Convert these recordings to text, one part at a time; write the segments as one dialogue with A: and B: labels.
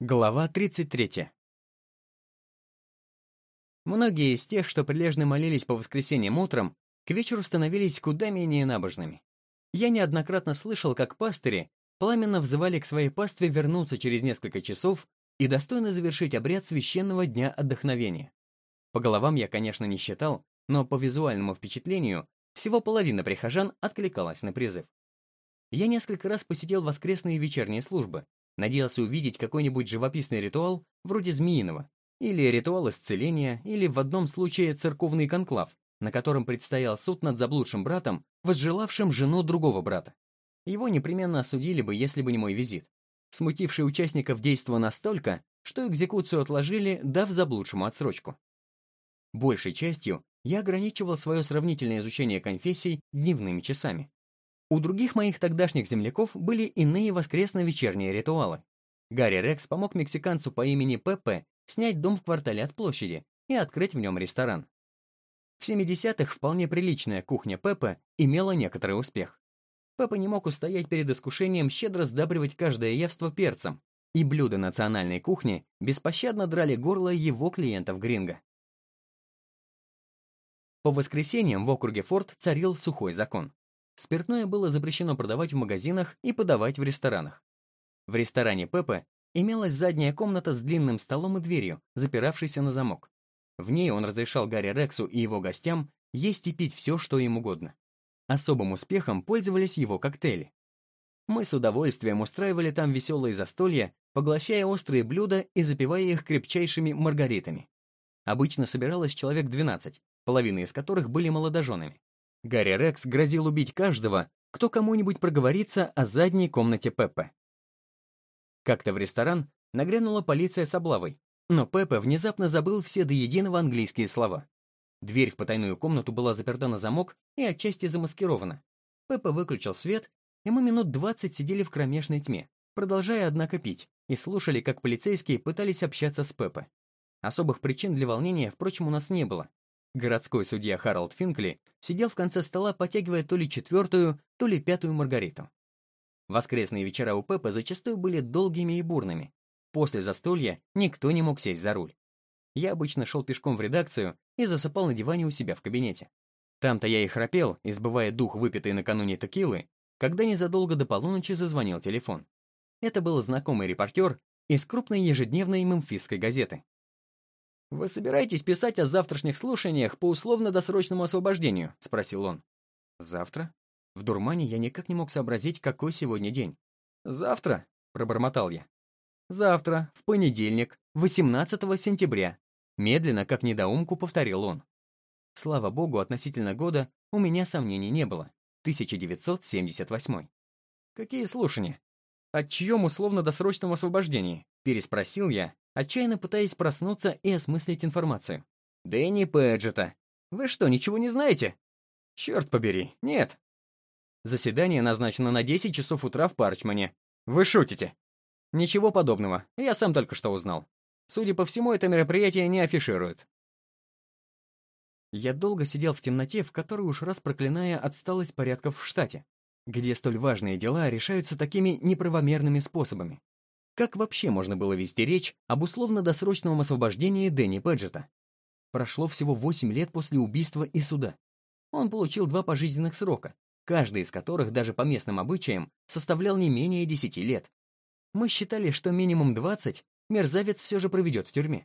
A: Глава 33. Многие из тех, что прилежно молились по воскресеньям утром, к вечеру становились куда менее набожными. Я неоднократно слышал, как пастыри пламенно взывали к своей пастве вернуться через несколько часов и достойно завершить обряд священного дня отдохновения. По головам я, конечно, не считал, но по визуальному впечатлению всего половина прихожан откликалась на призыв. Я несколько раз посетил воскресные и вечерние службы, Надеялся увидеть какой-нибудь живописный ритуал, вроде змеиного, или ритуал исцеления, или в одном случае церковный конклав, на котором предстоял суд над заблудшим братом, возжелавшим жену другого брата. Его непременно осудили бы, если бы не мой визит. Смутивший участников действо настолько, что экзекуцию отложили, дав заблудшему отсрочку. Большей частью я ограничивал свое сравнительное изучение конфессий дневными часами. У других моих тогдашних земляков были иные воскресно-вечерние ритуалы. Гарри Рекс помог мексиканцу по имени Пеппе снять дом в квартале от площади и открыть в нем ресторан. В 70-х вполне приличная кухня Пеппе имела некоторый успех. Пеппа не мог устоять перед искушением щедро сдабривать каждое явство перцем, и блюда национальной кухни беспощадно драли горло его клиентов Гринго. По воскресеньям в округе Форт царил сухой закон. Спиртное было запрещено продавать в магазинах и подавать в ресторанах. В ресторане Пепе имелась задняя комната с длинным столом и дверью, запиравшейся на замок. В ней он разрешал Гарри Рексу и его гостям есть и пить все, что им угодно. Особым успехом пользовались его коктейли. Мы с удовольствием устраивали там веселые застолья, поглощая острые блюда и запивая их крепчайшими маргаритами. Обычно собиралось человек 12, половина из которых были молодоженами. Гарри Рекс грозил убить каждого, кто кому-нибудь проговорится о задней комнате Пеппе. Как-то в ресторан нагрянула полиция с облавой, но Пеппе внезапно забыл все до единого английские слова. Дверь в потайную комнату была заперта на замок и отчасти замаскирована. Пеппе выключил свет, и мы минут двадцать сидели в кромешной тьме, продолжая, однако, пить, и слушали, как полицейские пытались общаться с Пеппе. Особых причин для волнения, впрочем, у нас не было, Городской судья Харалд Финкли сидел в конце стола, потягивая то ли четвертую, то ли пятую маргариту. Воскресные вечера у Пеппа зачастую были долгими и бурными. После застолья никто не мог сесть за руль. Я обычно шел пешком в редакцию и засыпал на диване у себя в кабинете. Там-то я и храпел, избывая дух выпитой накануне текилы, когда незадолго до полуночи зазвонил телефон. Это был знакомый репортер из крупной ежедневной мемфисской газеты. «Вы собираетесь писать о завтрашних слушаниях по условно-досрочному освобождению?» — спросил он. «Завтра?» В дурмане я никак не мог сообразить, какой сегодня день. «Завтра?» — пробормотал я. «Завтра, в понедельник, 18 сентября», — медленно, как недоумку, повторил он. Слава богу, относительно года у меня сомнений не было. 1978. «Какие слушания?» «О чьем условно-досрочном освобождении?» — переспросил я, отчаянно пытаясь проснуться и осмыслить информацию. «Дэнни Пэджета. Вы что, ничего не знаете?» «Черт побери, нет». Заседание назначено на 10 часов утра в Парчмане. Вы шутите? Ничего подобного, я сам только что узнал. Судя по всему, это мероприятие не афишируют. Я долго сидел в темноте, в которой уж раз проклиная отсталость порядков в штате, где столь важные дела решаются такими неправомерными способами. Как вообще можно было вести речь об условно-досрочном освобождении Дэнни Пэджета? Прошло всего 8 лет после убийства и суда. Он получил два пожизненных срока, каждый из которых даже по местным обычаям составлял не менее 10 лет. Мы считали, что минимум 20 мерзавец все же проведет в тюрьме.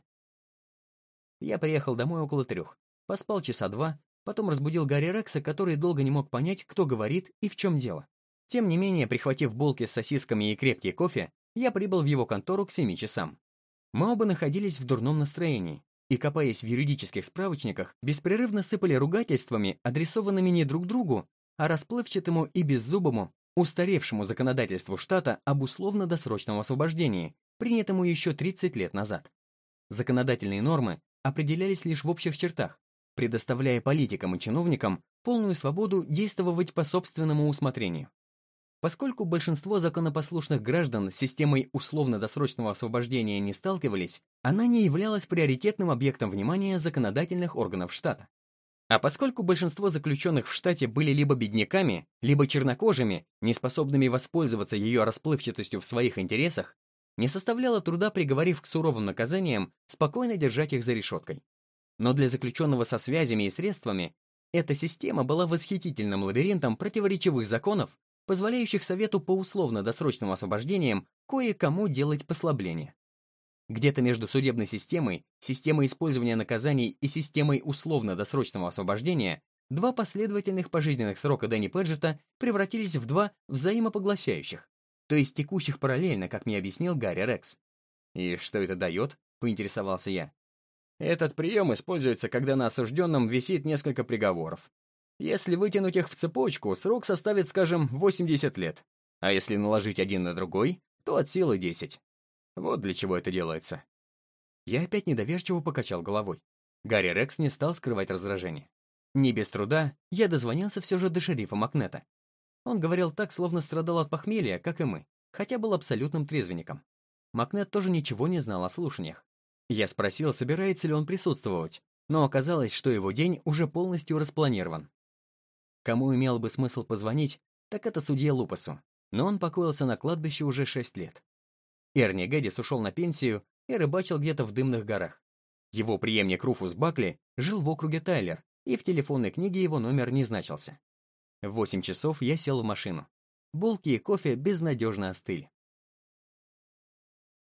A: Я приехал домой около трех, поспал часа два, потом разбудил Гарри Рекса, который долго не мог понять, кто говорит и в чем дело. Тем не менее, прихватив булки с сосисками и крепкий кофе, я прибыл в его контору к 7 часам. Мы оба находились в дурном настроении и, копаясь в юридических справочниках, беспрерывно сыпали ругательствами, адресованными не друг другу, а расплывчатому и беззубому, устаревшему законодательству штата об условно-досрочном освобождении, принятому еще 30 лет назад. Законодательные нормы определялись лишь в общих чертах, предоставляя политикам и чиновникам полную свободу действовать по собственному усмотрению. Поскольку большинство законопослушных граждан с системой условно-досрочного освобождения не сталкивались, она не являлась приоритетным объектом внимания законодательных органов штата. А поскольку большинство заключенных в штате были либо бедняками, либо чернокожими, неспособными воспользоваться ее расплывчатостью в своих интересах, не составляло труда, приговорив к суровым наказаниям, спокойно держать их за решеткой. Но для заключенного со связями и средствами эта система была восхитительным лабиринтом противоречивых законов, позволяющих Совету по условно-досрочным освобождениям кое-кому делать послабления. Где-то между судебной системой, системой использования наказаний и системой условно-досрочного освобождения два последовательных пожизненных срока Дэнни Пэджета превратились в два взаимопоглощающих, то есть текущих параллельно, как мне объяснил Гарри Рекс. «И что это дает?» — поинтересовался я. Этот прием используется, когда на осужденном висит несколько приговоров. Если вытянуть их в цепочку, срок составит, скажем, 80 лет. А если наложить один на другой, то от силы 10. Вот для чего это делается. Я опять недоверчиво покачал головой. Гарри Рекс не стал скрывать раздражение. Не без труда я дозвонился все же до шерифа Макнета. Он говорил так, словно страдал от похмелья, как и мы, хотя был абсолютным трезвенником. Макнет тоже ничего не знал о слушаниях. Я спросил, собирается ли он присутствовать, но оказалось, что его день уже полностью распланирован. Кому имел бы смысл позвонить, так это судье Лупасу, но он покоился на кладбище уже шесть лет. Эрни Гэддис ушел на пенсию и рыбачил где-то в дымных горах. Его преемник Руфус Бакли жил в округе Тайлер, и в телефонной книге его номер не значился. В 8 часов я сел в машину. Булки и кофе безнадежно остыли.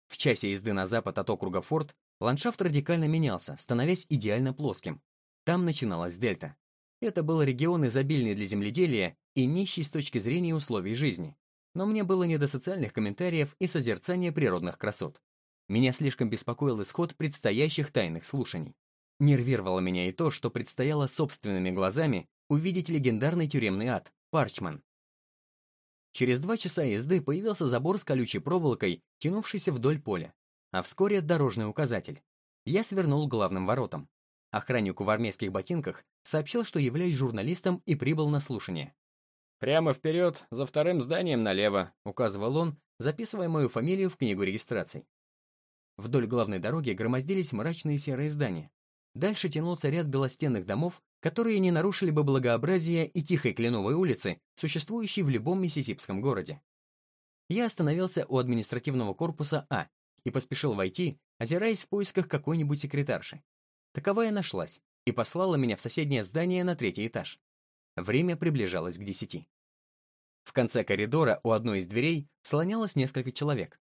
A: В часе езды на запад от округа Форт ландшафт радикально менялся, становясь идеально плоским. Там начиналась дельта. Это был регион изобильный для земледелия и нищий с точки зрения условий жизни но мне было не до социальных комментариев и созерцания природных красот. Меня слишком беспокоил исход предстоящих тайных слушаний. Нервировало меня и то, что предстояло собственными глазами увидеть легендарный тюремный ад — Парчман. Через два часа езды появился забор с колючей проволокой, тянувшийся вдоль поля, а вскоре дорожный указатель. Я свернул к главным воротам. Охраннику в армейских ботинках сообщил, что являюсь журналистом и прибыл на слушание. «Прямо вперед, за вторым зданием налево», — указывал он, записывая мою фамилию в книгу регистраций. Вдоль главной дороги громоздились мрачные серые здания. Дальше тянулся ряд белостенных домов, которые не нарушили бы благообразие и тихой кленовой улицы, существующей в любом миссисипском городе. Я остановился у административного корпуса А и поспешил войти, озираясь в поисках какой-нибудь секретарши. Таковая нашлась и послала меня в соседнее здание на третий этаж. Время приближалось к десяти. В конце коридора у одной из дверей слонялось несколько человек.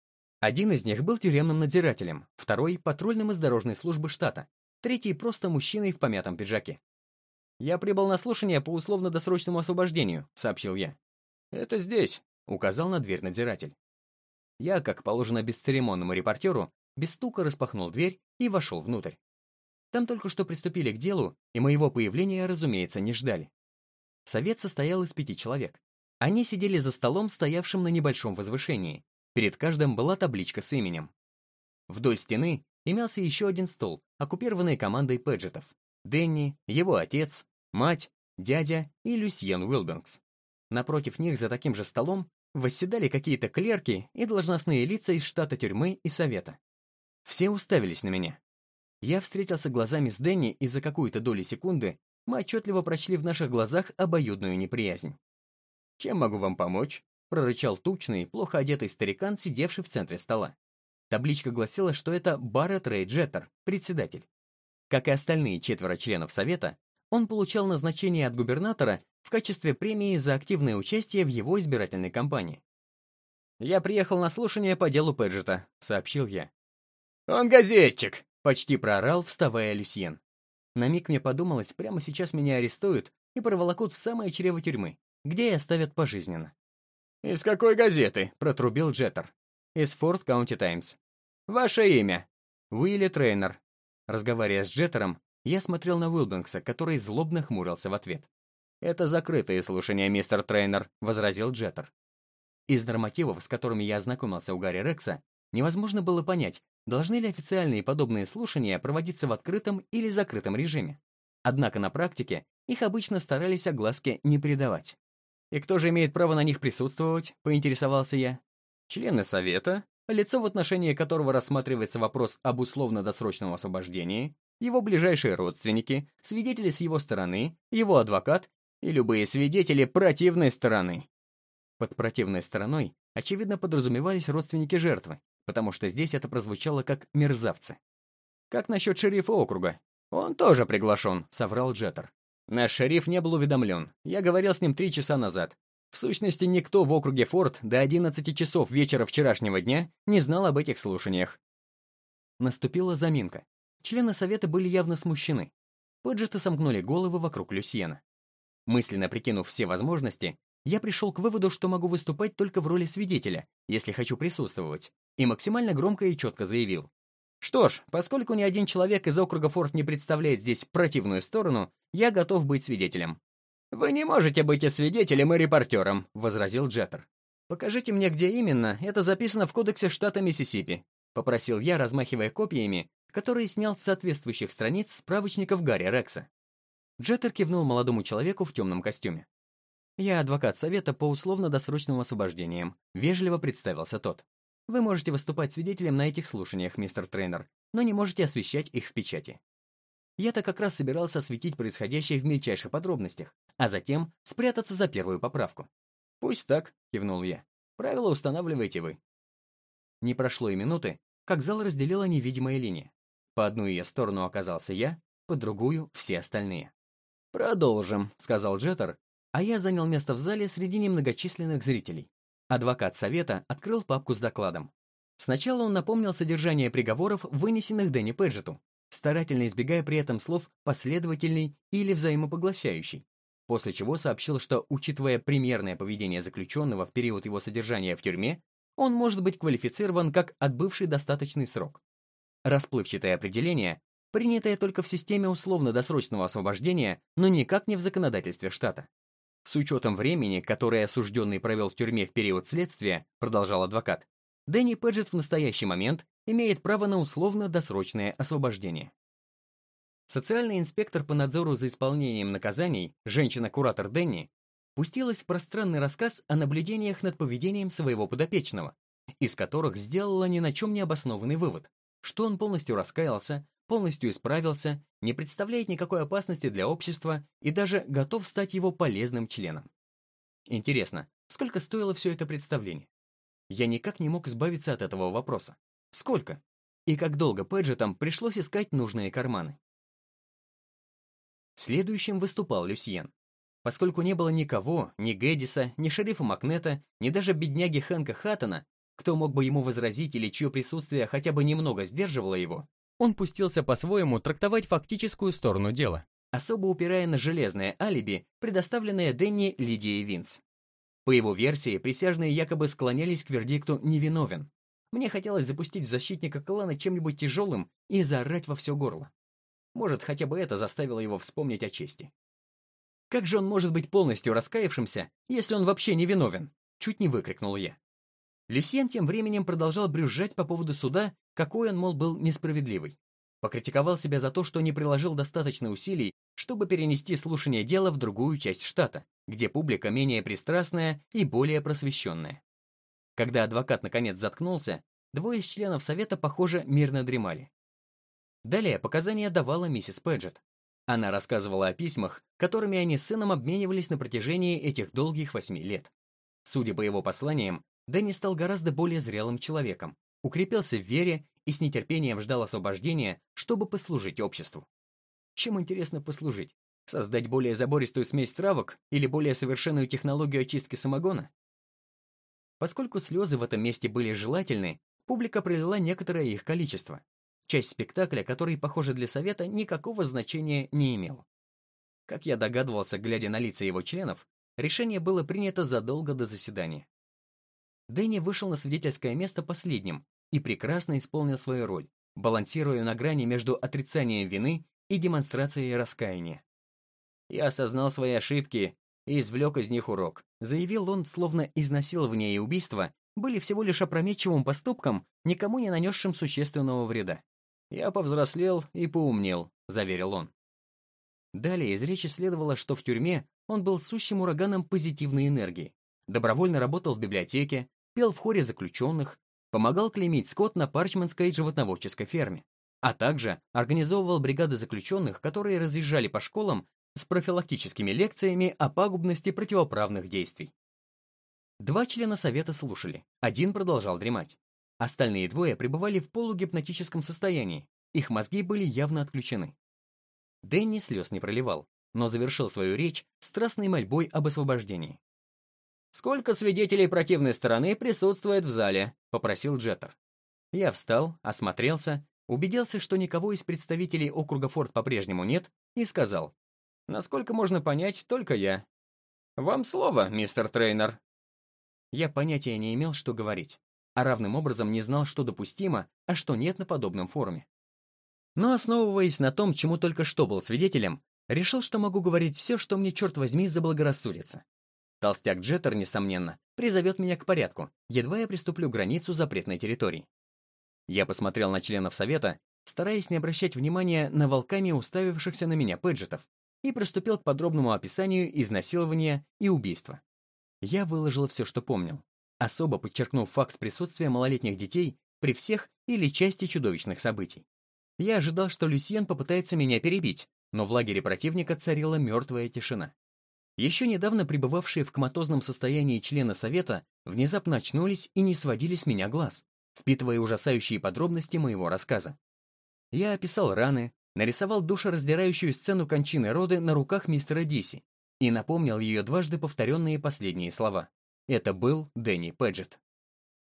A: Один из них был тюремным надзирателем, второй — патрульным из дорожной службы штата, третий — просто мужчиной в помятом пиджаке. «Я прибыл на слушание по условно-досрочному освобождению», — сообщил я. «Это здесь», — указал на дверь надзиратель. Я, как положено бесцеремонному репортеру, без стука распахнул дверь и вошел внутрь. Там только что приступили к делу, и моего появления, разумеется, не ждали. Совет состоял из пяти человек. Они сидели за столом, стоявшим на небольшом возвышении. Перед каждым была табличка с именем. Вдоль стены имелся еще один стол, оккупированный командой Пэджетов. Дэнни, его отец, мать, дядя и Люсьен Уилбингс. Напротив них за таким же столом восседали какие-то клерки и должностные лица из штата тюрьмы и совета. Все уставились на меня. Я встретился глазами с Дэнни и за какую-то долю секунды мы отчетливо прочли в наших глазах обоюдную неприязнь. «Чем могу вам помочь?» — прорычал тучный, плохо одетый старикан, сидевший в центре стола. Табличка гласила, что это Барретт Рэй Джеттер, председатель. Как и остальные четверо членов Совета, он получал назначение от губернатора в качестве премии за активное участие в его избирательной кампании. «Я приехал на слушание по делу Пэджета», — сообщил я. «Он газетчик!» — почти проорал, вставая Люсьен. На миг мне подумалось, прямо сейчас меня арестуют и проволокут в самое чрево тюрьмы, где и оставят пожизненно. «Из какой газеты?» — протрубил Джеттер. «Из Форд Каунти Таймс». «Ваше имя?» «Уилли Трейнер». Разговаривая с Джеттером, я смотрел на Уилбэнксаа, который злобно хмурился в ответ. «Это закрытые слушания, мистер Трейнер», — возразил Джеттер. Из нормативов, с которыми я ознакомился у Гарри Рекса, невозможно было понять, должны ли официальные подобные слушания проводиться в открытом или закрытом режиме. Однако на практике их обычно старались огласке не передавать. «И кто же имеет право на них присутствовать?» — поинтересовался я. «Члены Совета, лицо в отношении которого рассматривается вопрос об условно-досрочном освобождении, его ближайшие родственники, свидетели с его стороны, его адвокат и любые свидетели противной стороны». Под противной стороной, очевидно, подразумевались родственники жертвы, потому что здесь это прозвучало как «мерзавцы». «Как насчет шерифа округа?» «Он тоже приглашен», — соврал Джеттер. «Наш шериф не был уведомлен. Я говорил с ним три часа назад. В сущности, никто в округе Форд до 11 часов вечера вчерашнего дня не знал об этих слушаниях». Наступила заминка. Члены совета были явно смущены. Пэджеты сомкнули головы вокруг Люсьена. Мысленно прикинув все возможности, я пришел к выводу, что могу выступать только в роли свидетеля, если хочу присутствовать, и максимально громко и четко заявил. Что ж, поскольку ни один человек из округа Форт не представляет здесь противную сторону, я готов быть свидетелем. «Вы не можете быть и свидетелем, и репортером», — возразил Джеттер. «Покажите мне, где именно, это записано в кодексе штата Миссисипи», — попросил я, размахивая копиями, которые снял с соответствующих страниц справочников Гарри Рекса. Джеттер кивнул молодому человеку в темном костюме. «Я адвокат совета по условно-досрочным освобождениям», — вежливо представился тот. Вы можете выступать свидетелем на этих слушаниях, мистер тренер, но не можете освещать их в печати. Я-то как раз собирался осветить происходящее в мельчайших подробностях, а затем спрятаться за первую поправку. «Пусть так», — кивнул я. «Правила устанавливаете вы». Не прошло и минуты, как зал разделила невидимая линия. По одну ее сторону оказался я, по другую — все остальные. «Продолжим», — сказал Джеттер, а я занял место в зале среди немногочисленных зрителей. Адвокат совета открыл папку с докладом. Сначала он напомнил содержание приговоров, вынесенных Дэнни Пэджету, старательно избегая при этом слов «последовательный» или «взаимопоглощающий», после чего сообщил, что, учитывая примерное поведение заключенного в период его содержания в тюрьме, он может быть квалифицирован как отбывший достаточный срок. Расплывчатое определение, принятое только в системе условно-досрочного освобождения, но никак не в законодательстве штата. С учетом времени, которое осужденный провел в тюрьме в период следствия, продолжал адвокат, Дэнни Пэджет в настоящий момент имеет право на условно-досрочное освобождение. Социальный инспектор по надзору за исполнением наказаний, женщина-куратор Дэнни, пустилась в пространный рассказ о наблюдениях над поведением своего подопечного, из которых сделала ни на чем не обоснованный вывод, что он полностью раскаялся, полностью исправился, не представляет никакой опасности для общества и даже готов стать его полезным членом. Интересно, сколько стоило все это представление? Я никак не мог избавиться от этого вопроса. Сколько? И как долго Пэджетам пришлось искать нужные карманы? Следующим выступал Люсьен. Поскольку не было никого, ни Гэддиса, ни шерифа Макнета, ни даже бедняги Хэнка Хаттона, кто мог бы ему возразить или чье присутствие хотя бы немного сдерживало его, он пустился по-своему трактовать фактическую сторону дела, особо упирая на железное алиби, предоставленное Дэнни Лидией Винс. По его версии, присяжные якобы склонялись к вердикту «невиновен». Мне хотелось запустить в защитника клана чем-нибудь тяжелым и заорать во все горло. Может, хотя бы это заставило его вспомнить о чести. Как же он может быть полностью раскаявшимся, если он вообще не виновен? Чуть не выкрикнул я. Люсьен тем временем продолжал брюзжать по поводу суда, какой он, мол, был несправедливый. Покритиковал себя за то, что не приложил достаточно усилий, чтобы перенести слушание дела в другую часть штата, где публика менее пристрастная и более просвещенная. Когда адвокат наконец заткнулся, двое из членов совета, похоже, мирно дремали. Далее показания давала миссис Пэджетт. Она рассказывала о письмах, которыми они с сыном обменивались на протяжении этих долгих восьми лет. Судя по его посланиям, Дэнни стал гораздо более зрелым человеком, укрепился в вере и с нетерпением ждал освобождения, чтобы послужить обществу. Чем интересно послужить? Создать более забористую смесь травок или более совершенную технологию очистки самогона? Поскольку слезы в этом месте были желательны, публика пролила некоторое их количество. Часть спектакля, который, похоже, для совета никакого значения не имел. Как я догадывался, глядя на лица его членов, решение было принято задолго до заседания. Дэнни вышел на свидетельское место последним и прекрасно исполнил свою роль, балансируя на грани между отрицанием вины и демонстрацией раскаяния. «Я осознал свои ошибки и извлек из них урок», заявил он, словно изнасилование и убийство были всего лишь опрометчивым поступком, никому не нанесшим существенного вреда. «Я повзрослел и поумнел», — заверил он. Далее из речи следовало, что в тюрьме он был сущим ураганом позитивной энергии, добровольно работал в библиотеке, пел в хоре заключенных, помогал клеймить скот на Парчманской животноводческой ферме, а также организовывал бригады заключенных, которые разъезжали по школам с профилактическими лекциями о пагубности противоправных действий. Два члена совета слушали, один продолжал дремать. Остальные двое пребывали в полугипнотическом состоянии, их мозги были явно отключены. Дэнни слез не проливал, но завершил свою речь страстной мольбой об освобождении. «Сколько свидетелей противной стороны присутствует в зале?» — попросил Джеттер. Я встал, осмотрелся, убедился, что никого из представителей округа Форд по-прежнему нет, и сказал, «Насколько можно понять, только я». «Вам слово, мистер Трейнер». Я понятия не имел, что говорить, а равным образом не знал, что допустимо, а что нет на подобном форуме. Но, основываясь на том, чему только что был свидетелем, решил, что могу говорить все, что мне, черт возьми, заблагорассудится. Толстяк Джеттер, несомненно, призовет меня к порядку, едва я переступлю границу запретной территории. Я посмотрел на членов совета, стараясь не обращать внимания на волками уставившихся на меня пэджетов, и приступил к подробному описанию изнасилования и убийства. Я выложил все, что помнил, особо подчеркнув факт присутствия малолетних детей при всех или части чудовищных событий. Я ожидал, что Люсьен попытается меня перебить, но в лагере противника царила мертвая тишина. Еще недавно пребывавшие в коматозном состоянии члены Совета внезапно очнулись и не сводили с меня глаз, впитывая ужасающие подробности моего рассказа. Я описал раны, нарисовал душераздирающую сцену кончины роды на руках мистера Диси и напомнил ее дважды повторенные последние слова. Это был Дэнни Пэджетт.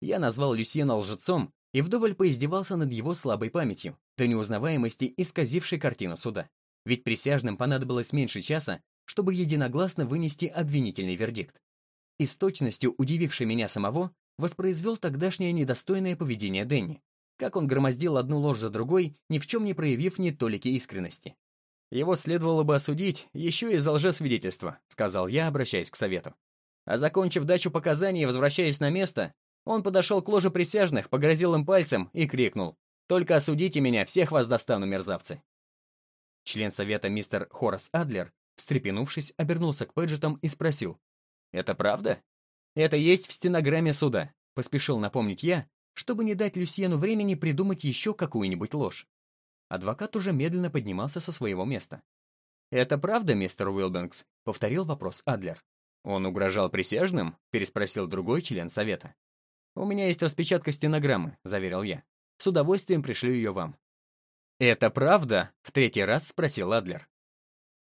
A: Я назвал Люсьена лжецом и вдоволь поиздевался над его слабой памятью, до неузнаваемости исказившей картину суда. Ведь присяжным понадобилось меньше часа, чтобы единогласно вынести обвинительный вердикт. И с точностью удививший меня самого, воспроизвел тогдашнее недостойное поведение Дэнни, как он громоздил одну ложь за другой, ни в чем не проявив ни толики искренности. «Его следовало бы осудить еще и за лжесвидетельство», — сказал я, обращаясь к совету. А закончив дачу показаний и возвращаясь на место, он подошел к ложе присяжных, погрозил им пальцем и крикнул «Только осудите меня, всех вас достану, мерзавцы!» Член совета мистер Хорас Адлер Встрепенувшись, обернулся к Пэджетам и спросил. «Это правда?» «Это есть в стенограмме суда», — поспешил напомнить я, чтобы не дать Люсьену времени придумать еще какую-нибудь ложь. Адвокат уже медленно поднимался со своего места. «Это правда, мистер Уилбенкс?» — повторил вопрос Адлер. «Он угрожал присяжным?» — переспросил другой член совета. «У меня есть распечатка стенограммы», — заверил я. «С удовольствием пришлю ее вам». «Это правда?» — в третий раз спросил Адлер.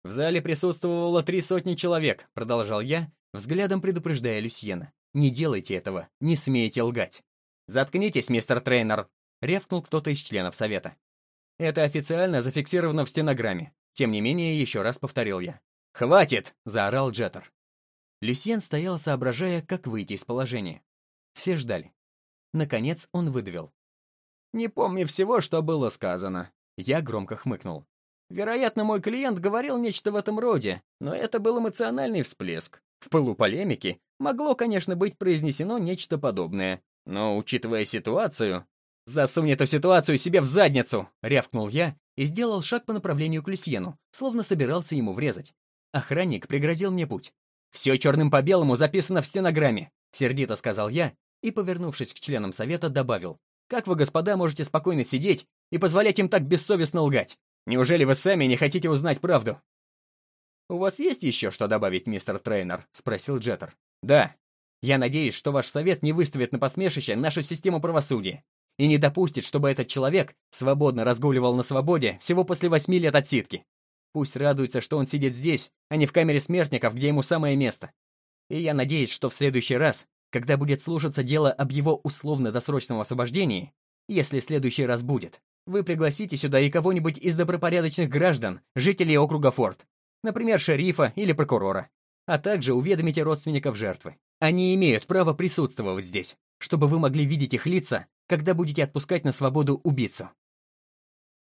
A: В зале присутствовало три сотни человек, продолжал я, взглядом предупреждая Люсьена. Не делайте этого, не смейте лгать. Заткнитесь, мистер трейнер, рявкнул кто-то из членов совета. Это официально зафиксировано в стенограмме. Тем не менее, еще раз повторил я. «Хватит!» — заорал Джеттер. Люсьен стоял, соображая, как выйти из положения. Все ждали. Наконец он выдавил. «Не помню всего, что было сказано». Я громко хмыкнул. Вероятно, мой клиент говорил нечто в этом роде, но это был эмоциональный всплеск. В пылу полемики могло, конечно, быть произнесено нечто подобное. Но, учитывая ситуацию... «Засунь эту ситуацию себе в задницу!» — рявкнул я и сделал шаг по направлению к Люсьену, словно собирался ему врезать. Охранник преградил мне путь. «Все черным по белому записано в стенограмме», — сердито сказал я и, повернувшись к членам совета, добавил. «Как вы, господа, можете спокойно сидеть и позволять им так бессовестно лгать? Неужели вы сами не хотите узнать правду?» «У вас есть еще что добавить, мистер Трейнер?» — спросил Джеттер. «Да. Я надеюсь, что ваш совет не выставит на посмешище нашу систему правосудия и не допустит, чтобы этот человек свободно разгуливал на свободе всего после восьми лет отсидки. Пусть радуется, что он сидит здесь, а не в камере смертников, где ему самое место. И я надеюсь, что в следующий раз, когда будет слушаться дело об его условно-досрочном освобождении, если следующий раз будет, вы пригласите сюда и кого-нибудь из добропорядочных граждан, жителей округа Форт, например, шерифа или прокурора, а также уведомите родственников жертвы. Они имеют право присутствовать здесь, чтобы вы могли видеть их лица, когда будете отпускать на свободу убийцу.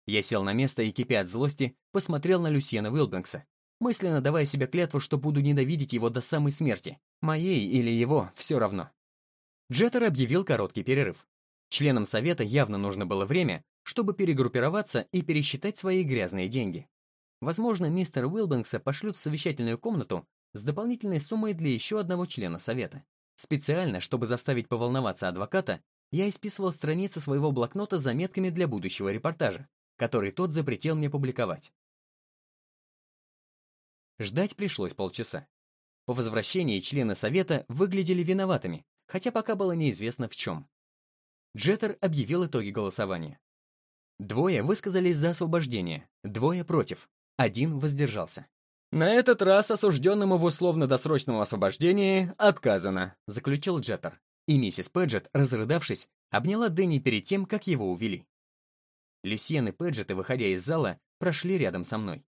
A: Я сел на место и, кипя от злости, посмотрел на Люсьена Уилбенкса, мысленно давая себе клятву, что буду ненавидеть его до самой смерти. Моей или его, все равно. Джеттер объявил короткий перерыв. Членам совета явно нужно было время, чтобы перегруппироваться и пересчитать свои грязные деньги. Возможно, мистер Уилбенкса пошлют в совещательную комнату с дополнительной суммой для еще одного члена совета. Специально, чтобы заставить поволноваться адвоката, я исписывал страницы своего блокнота с заметками для будущего репортажа, который тот запретил мне публиковать. Ждать пришлось полчаса. По возвращении члены совета выглядели виноватыми, хотя пока было неизвестно в чем. Джеттер объявил итоги голосования. Двое высказались за освобождение, двое против, один воздержался. «На этот раз осужденному в условно-досрочном освобождении отказано», заключил Джеттер. И миссис Пэджет, разрыдавшись, обняла Дэнни перед тем, как его увели. Люсьен и Пэджеты, выходя из зала, прошли рядом со мной.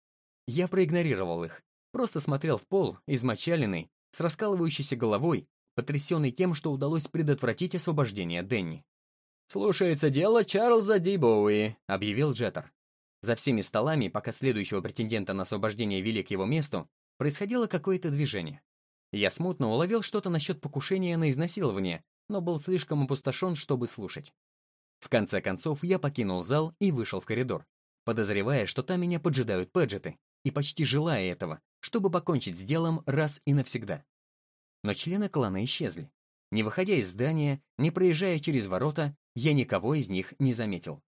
A: Я проигнорировал их, просто смотрел в пол, измочаленный, с раскалывающейся головой, потрясенный тем, что удалось предотвратить освобождение Дэнни. «Слушается дело Чарльза Ди Боуи», — объявил Джеттер. За всеми столами, пока следующего претендента на освобождение вели к его месту, происходило какое-то движение. Я смутно уловил что-то насчет покушения на изнасилование, но был слишком опустошен, чтобы слушать. В конце концов, я покинул зал и вышел в коридор, подозревая, что там меня поджидают пэджеты, и почти желая этого, чтобы покончить с делом раз и навсегда. Но члены клана исчезли. Не выходя из здания, не проезжая через ворота, я никого из них не заметил.